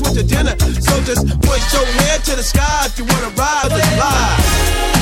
with your dinner. So just point your head to the sky if you wanna ride the fly.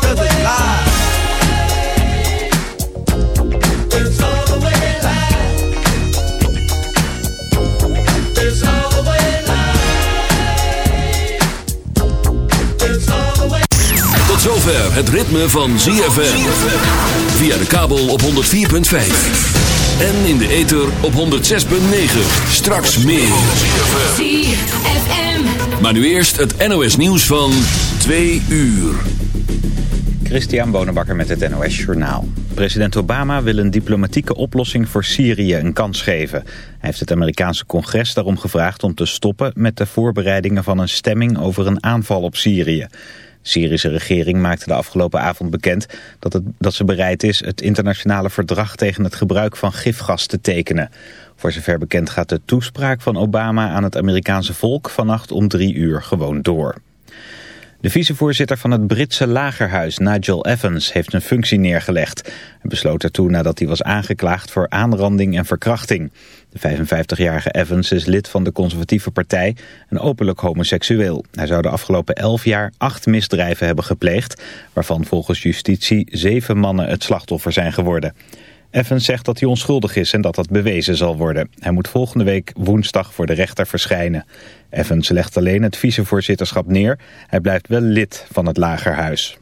zover het ritme van ZFM. Via de kabel op 104.5. En in de ether op 106.9. Straks meer. ZFM. Maar nu eerst het NOS nieuws van 2 uur. Christian Bonenbakker met het NOS Journaal. President Obama wil een diplomatieke oplossing voor Syrië een kans geven. Hij heeft het Amerikaanse congres daarom gevraagd om te stoppen met de voorbereidingen van een stemming over een aanval op Syrië. Syrische regering maakte de afgelopen avond bekend dat, het, dat ze bereid is het internationale verdrag tegen het gebruik van gifgas te tekenen. Voor zover bekend gaat de toespraak van Obama aan het Amerikaanse volk vannacht om drie uur gewoon door. De vicevoorzitter van het Britse lagerhuis, Nigel Evans, heeft zijn functie neergelegd. Hij besloot ertoe nadat hij was aangeklaagd voor aanranding en verkrachting. De 55-jarige Evans is lid van de conservatieve partij en openlijk homoseksueel. Hij zou de afgelopen elf jaar acht misdrijven hebben gepleegd, waarvan volgens justitie zeven mannen het slachtoffer zijn geworden. Evans zegt dat hij onschuldig is en dat dat bewezen zal worden. Hij moet volgende week woensdag voor de rechter verschijnen. Evans legt alleen het vicevoorzitterschap neer. Hij blijft wel lid van het lagerhuis.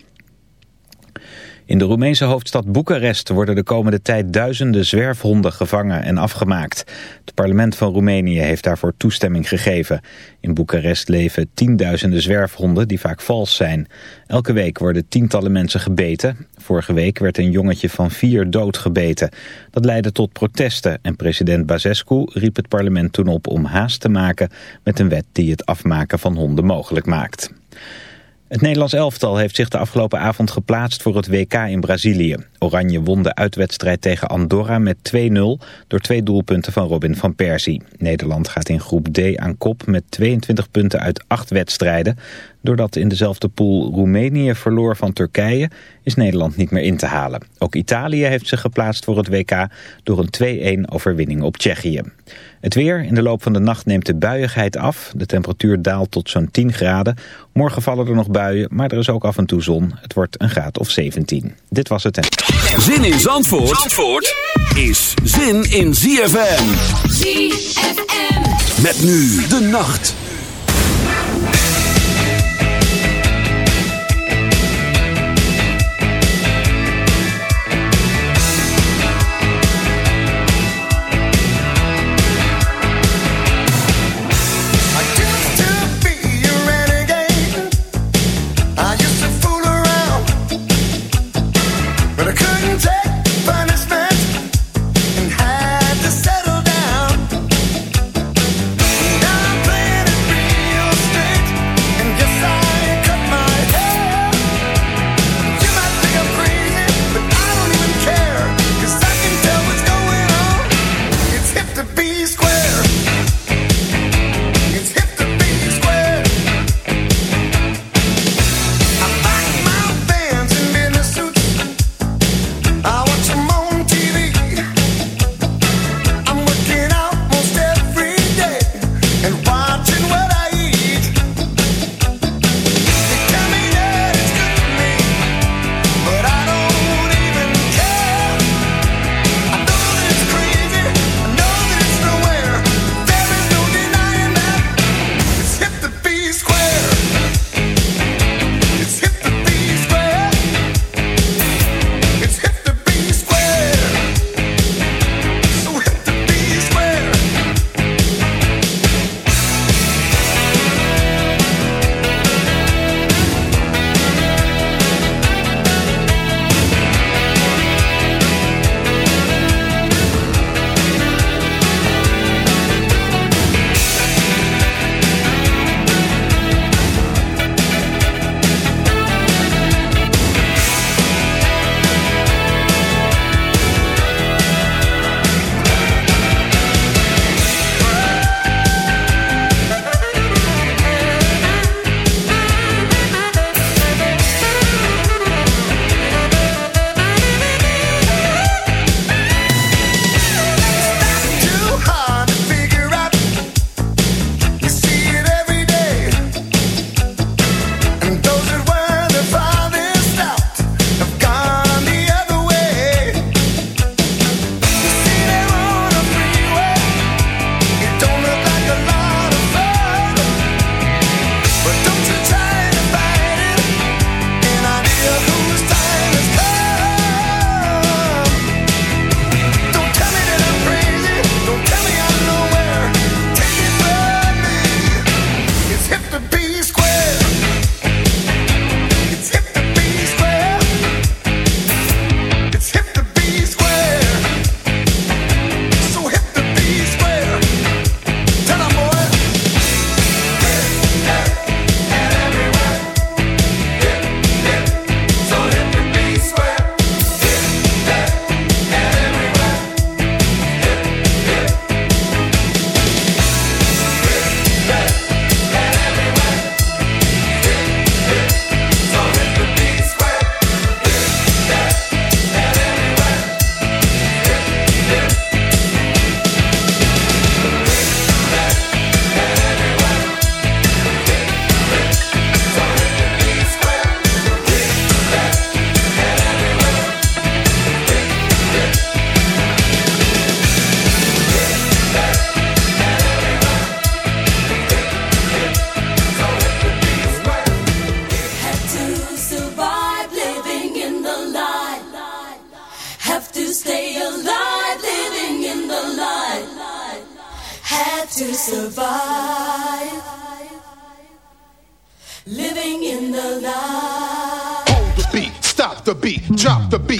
In de Roemeense hoofdstad Boekarest worden de komende tijd duizenden zwerfhonden gevangen en afgemaakt. Het parlement van Roemenië heeft daarvoor toestemming gegeven. In Boekarest leven tienduizenden zwerfhonden die vaak vals zijn. Elke week worden tientallen mensen gebeten. Vorige week werd een jongetje van vier doodgebeten. Dat leidde tot protesten en president Basescu riep het parlement toen op om haast te maken met een wet die het afmaken van honden mogelijk maakt. Het Nederlands elftal heeft zich de afgelopen avond geplaatst voor het WK in Brazilië. Oranje won de uitwedstrijd tegen Andorra met 2-0 door twee doelpunten van Robin van Persie. Nederland gaat in groep D aan kop met 22 punten uit acht wedstrijden. Doordat in dezelfde pool Roemenië verloor van Turkije is Nederland niet meer in te halen. Ook Italië heeft zich geplaatst voor het WK door een 2-1 overwinning op Tsjechië. Het weer, in de loop van de nacht neemt de buiigheid af. De temperatuur daalt tot zo'n 10 graden. Morgen vallen er nog buien, maar er is ook af en toe zon. Het wordt een graad of 17. Dit was het. Zin in Zandvoort, Zandvoort is zin in ZFM. ZFM. Met nu de nacht. But I couldn't take punishment and stop the beat.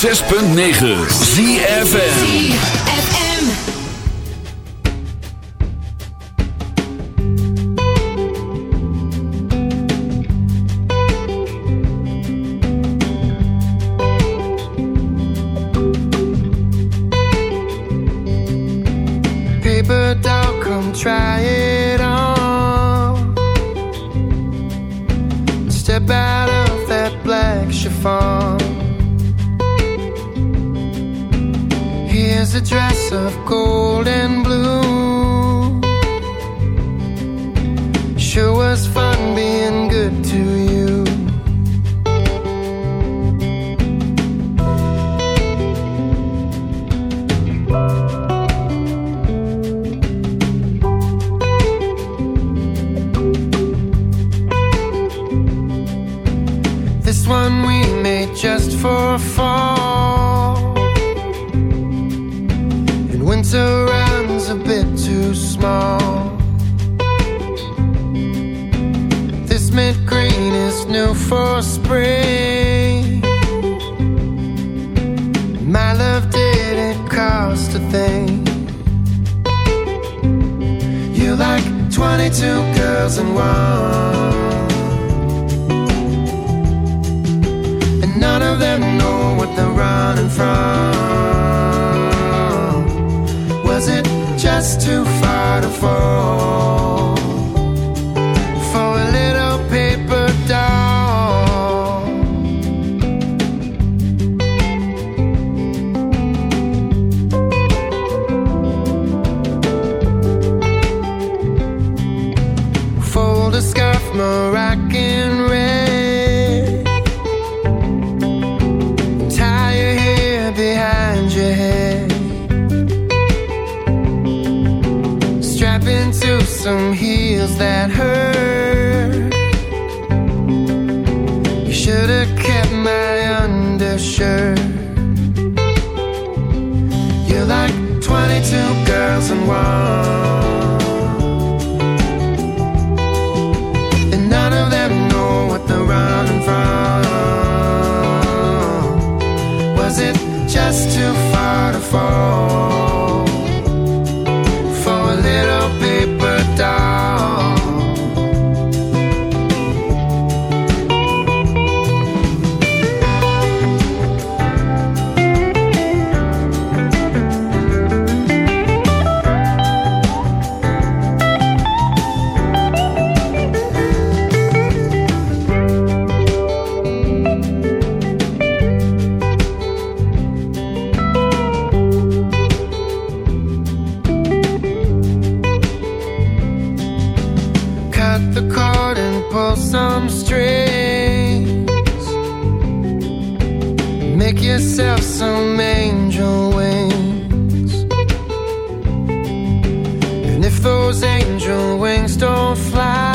106.9 ZFN from. fly.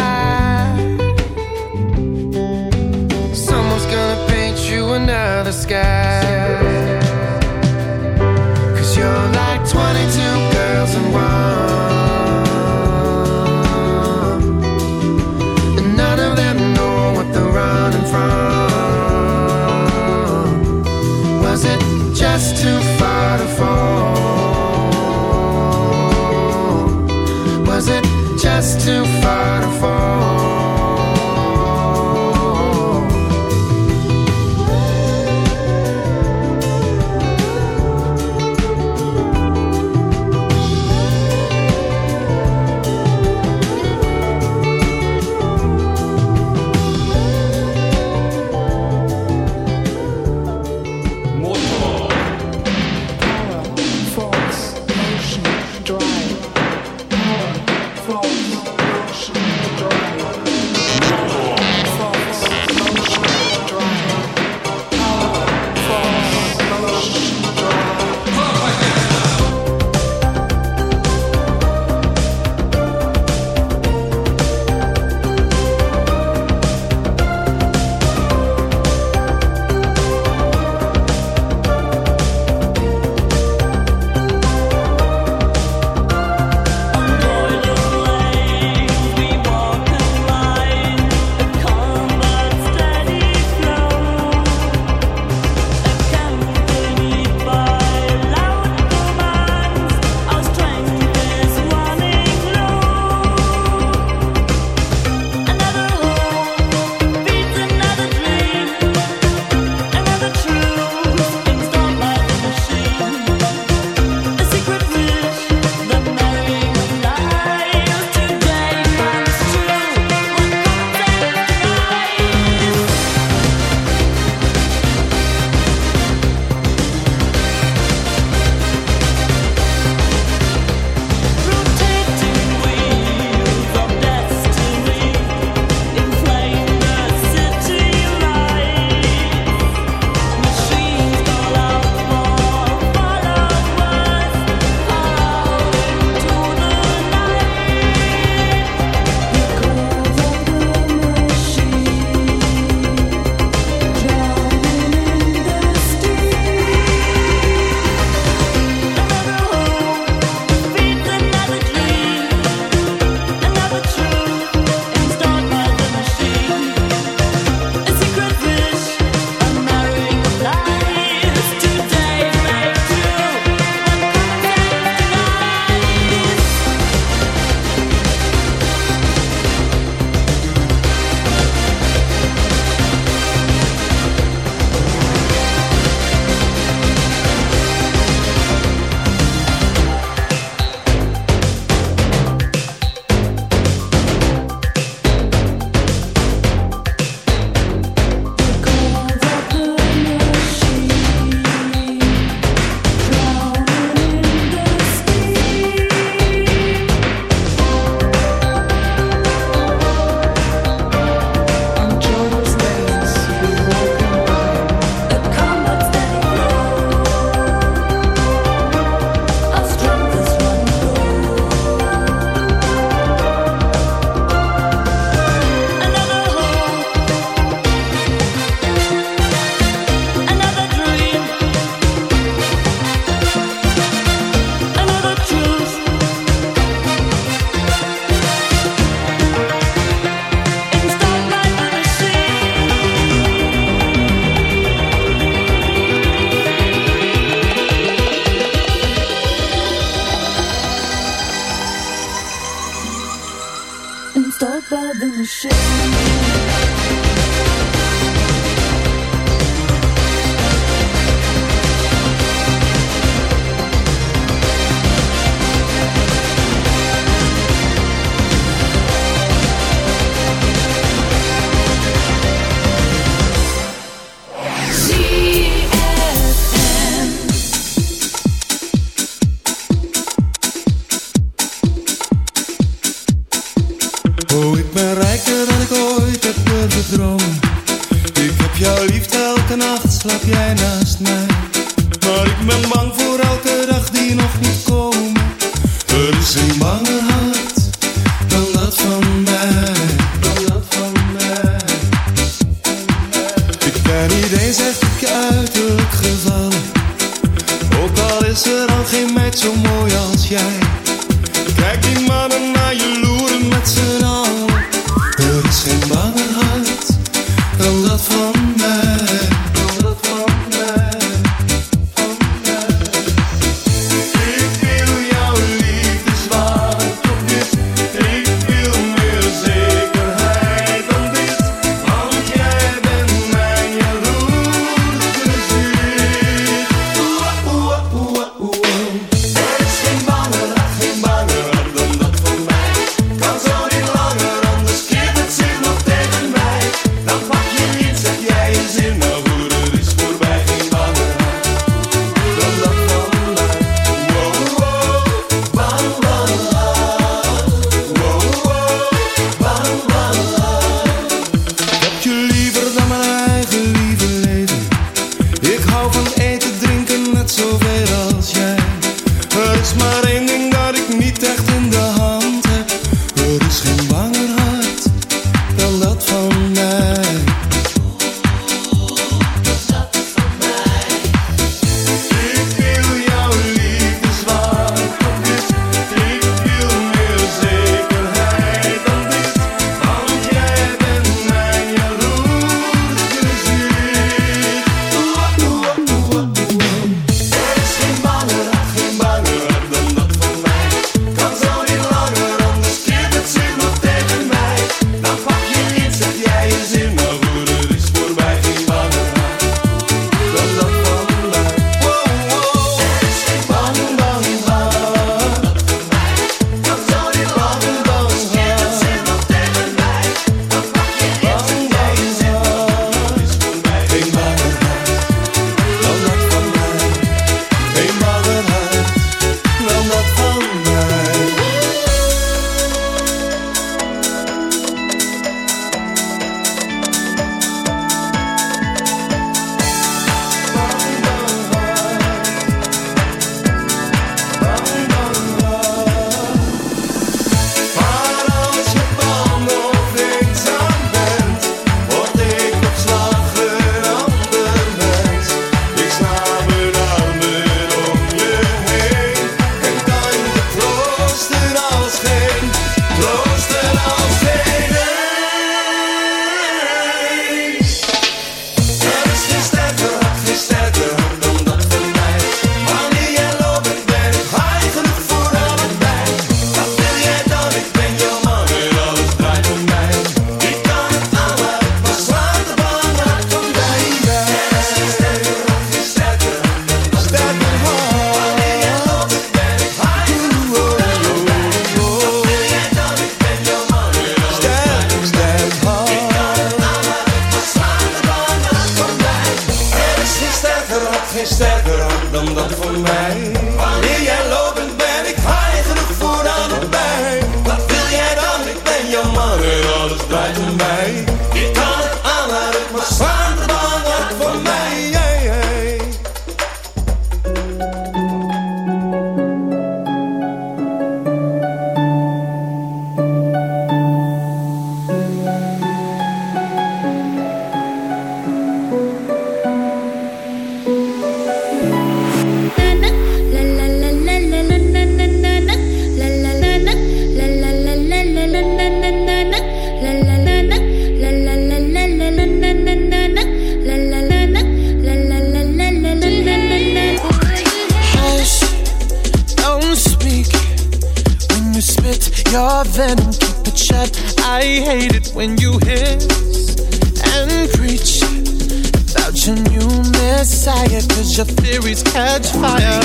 lights catch fire.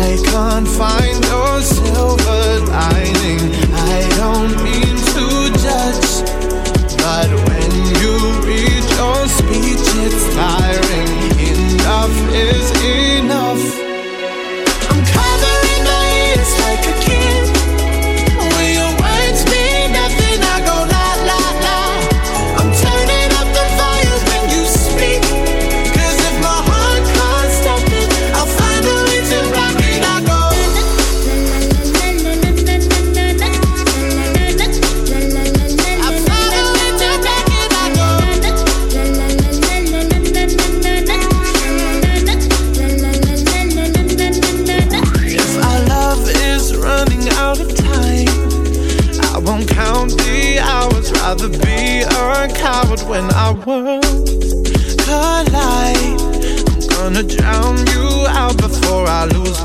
I can't find your silver lining. I don't mean to judge, but when you read your speech, it's tiring. Enough is enough.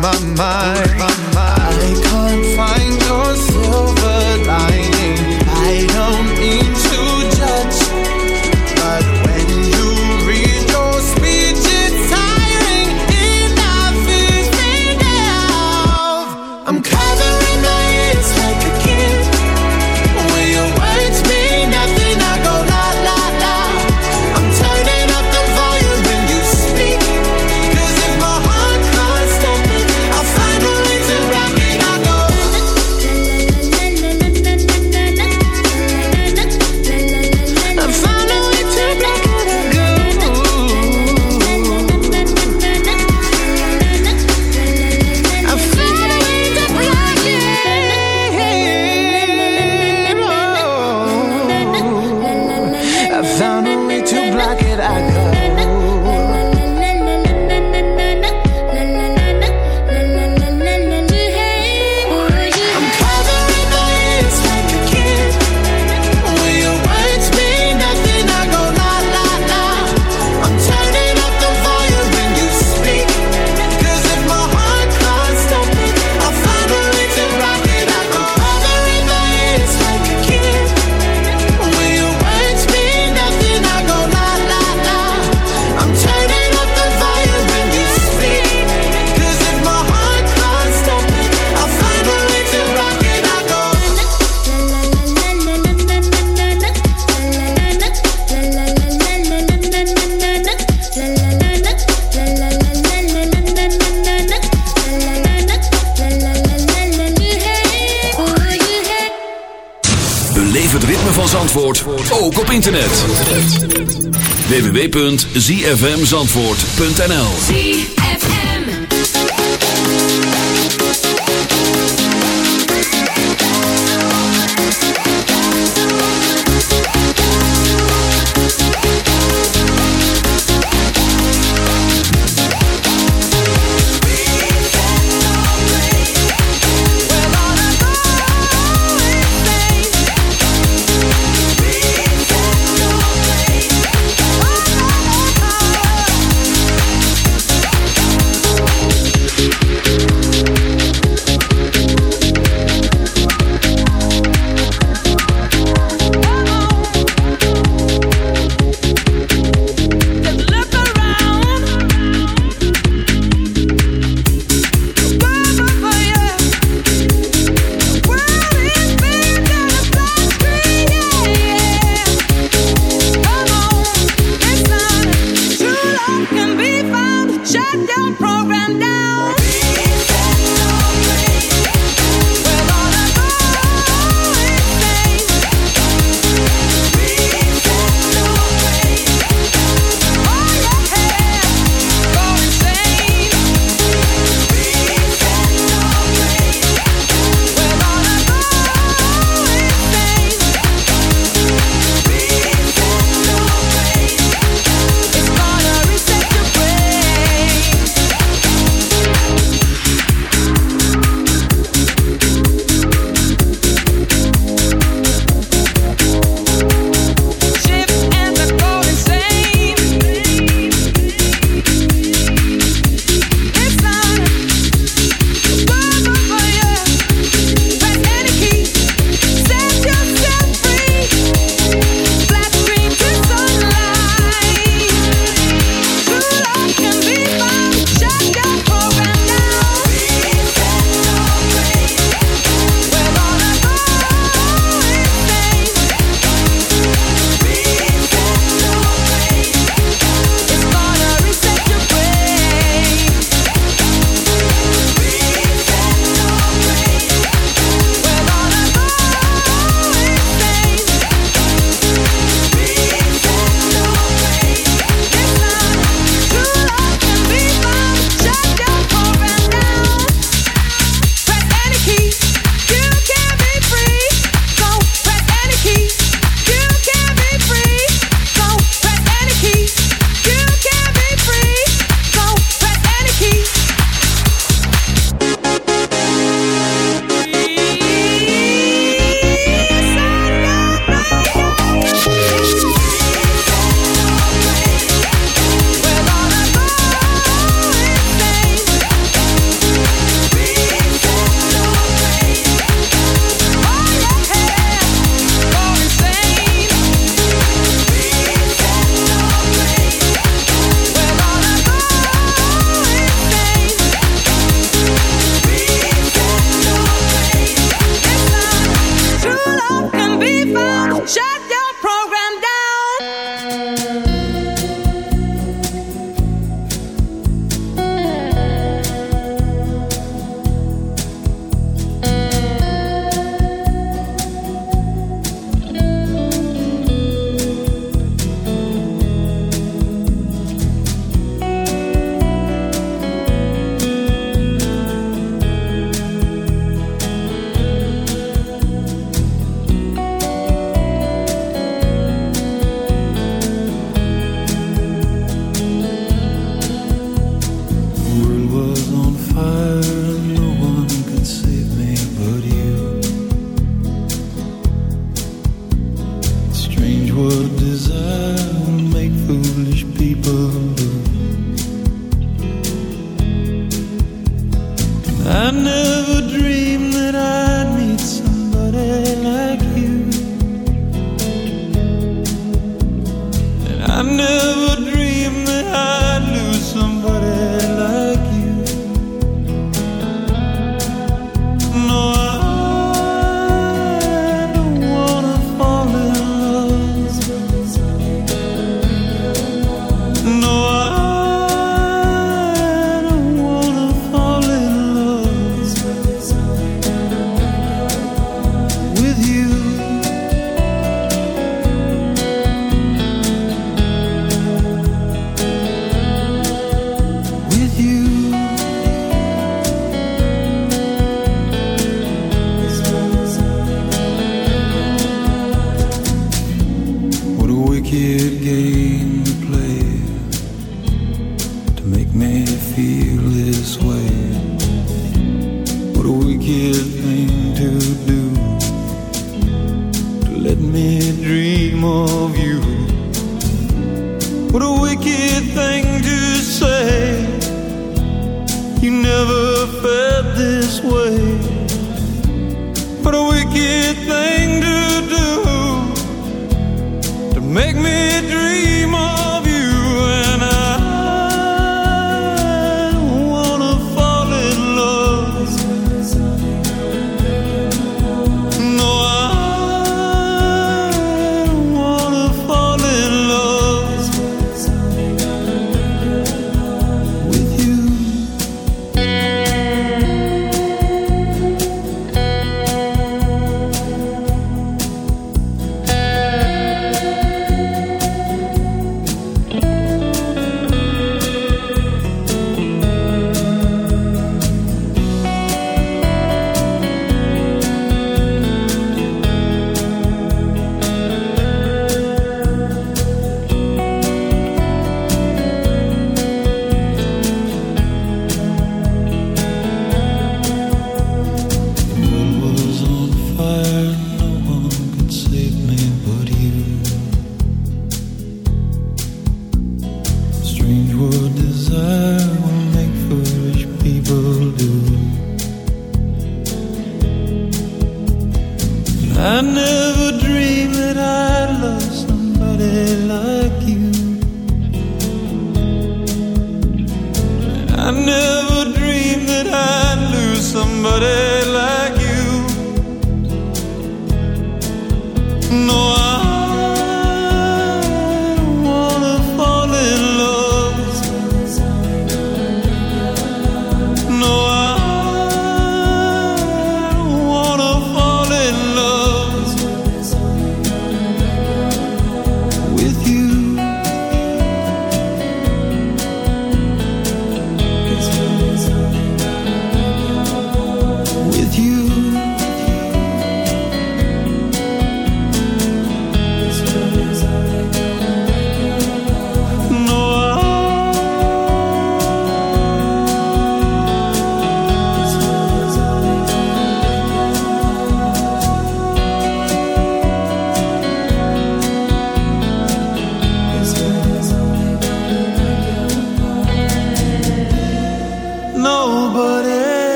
my mind. to block it, I could. www.zfmzandvoort.nl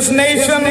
this nation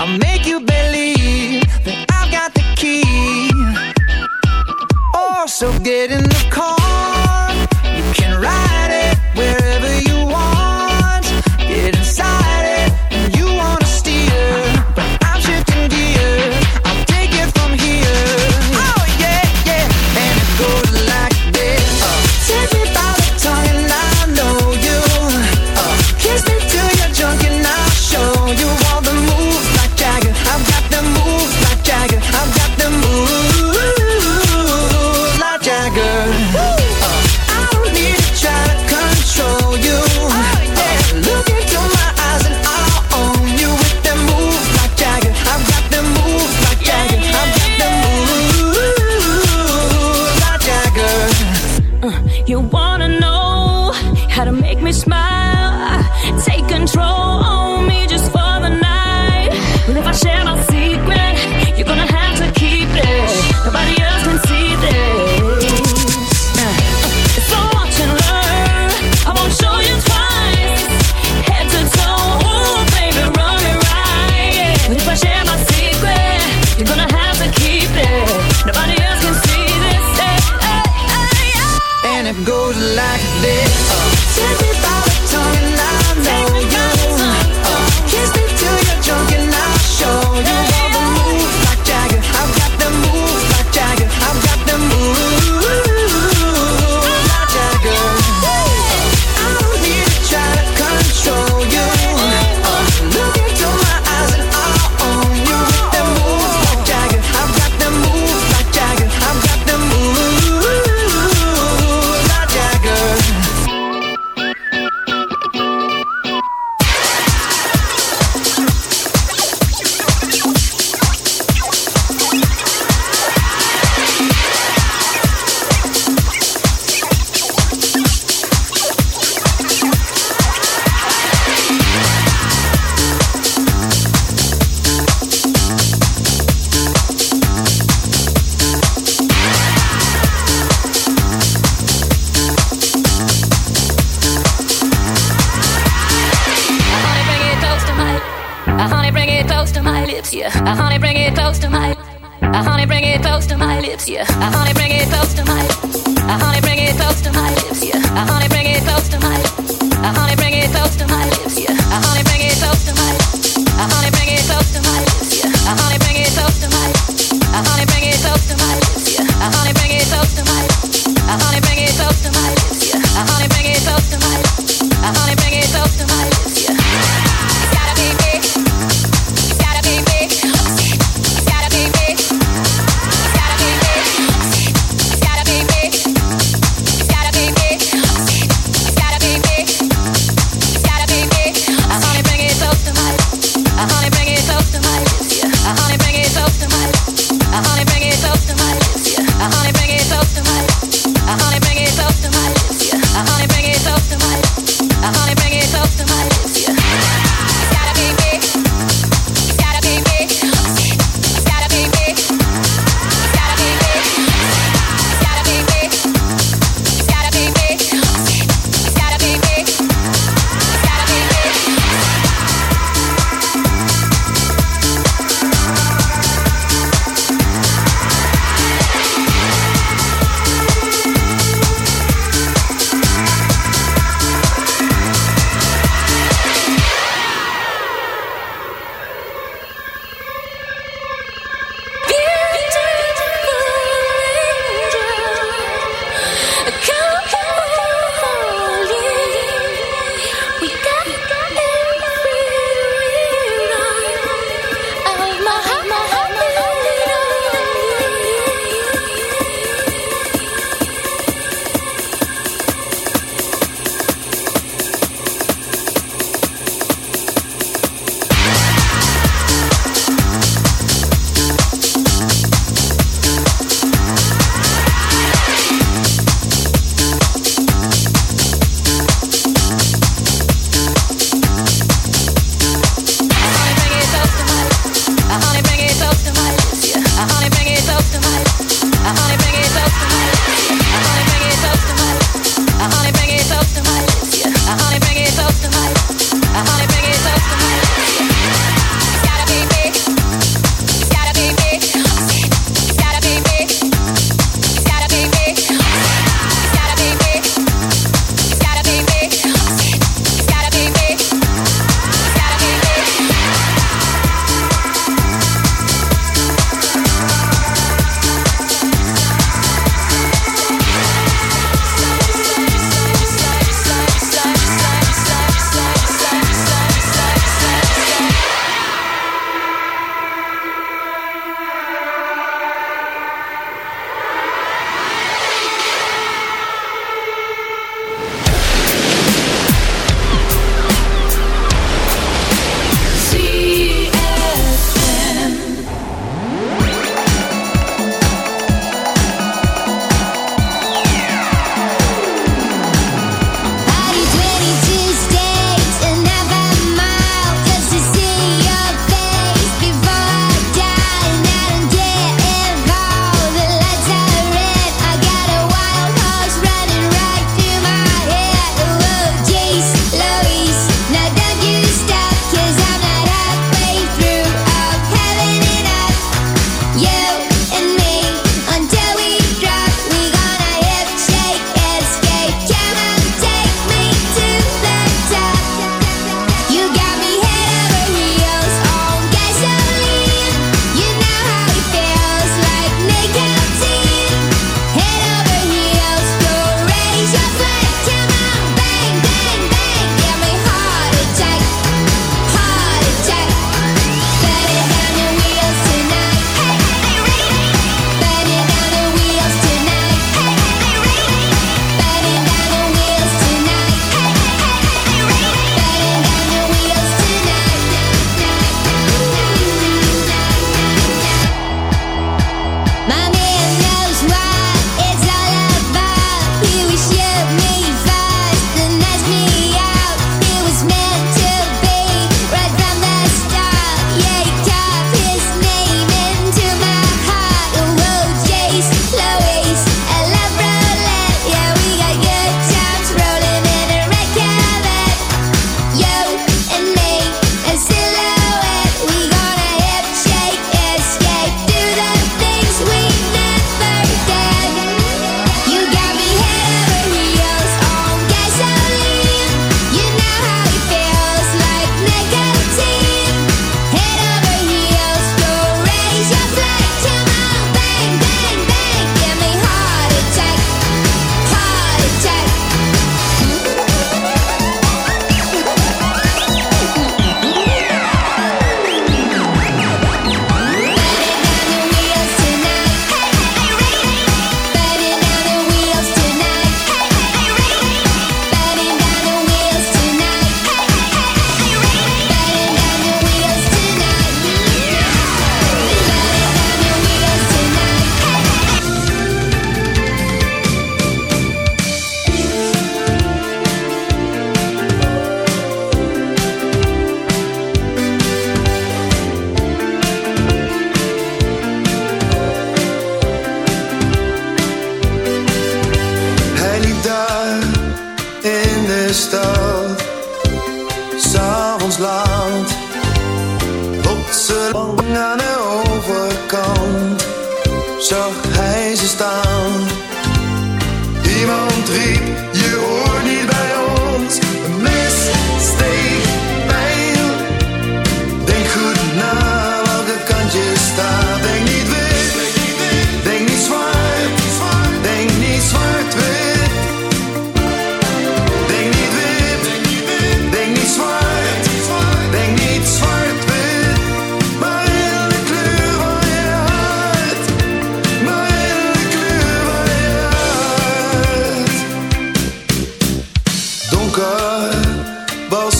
I'll make you believe that I've got the key. Oh, so get in the car.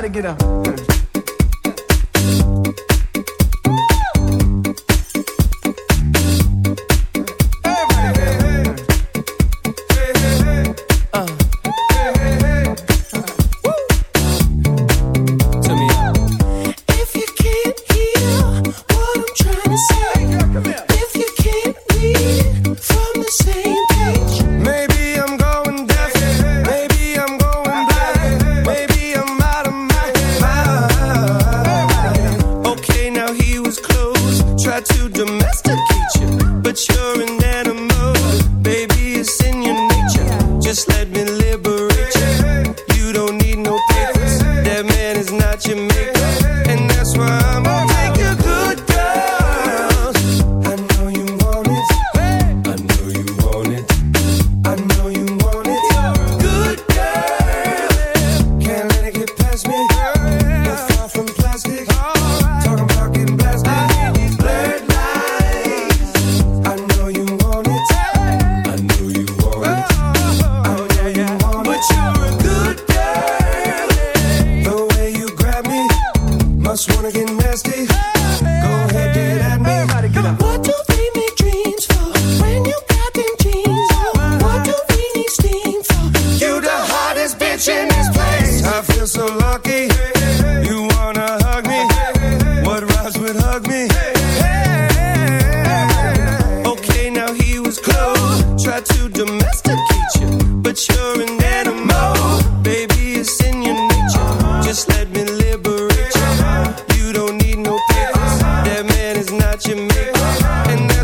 gotta get up.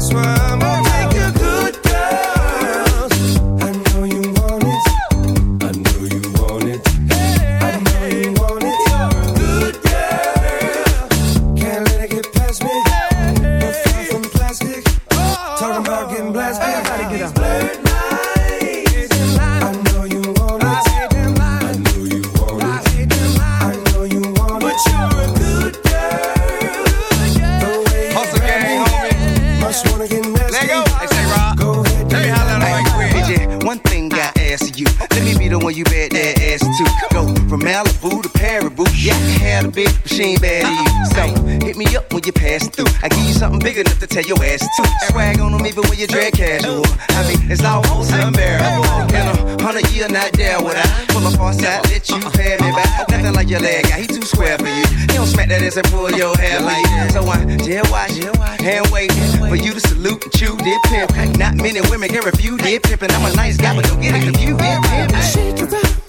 swear tell your ass to. Swag on them even when you drag casual. I mean, it's almost unbearable. In a hundred year, not there would I pull up on side, let you pay me back. Nothing like your leg guy, he too square for you. He don't smack that ass and pull your hair like that. So I jail watch, hand wait for you to salute and chew dip pimp. Not many women can refuse dip pimp, and I'm a nice guy, but don't get it confused. Shake it up.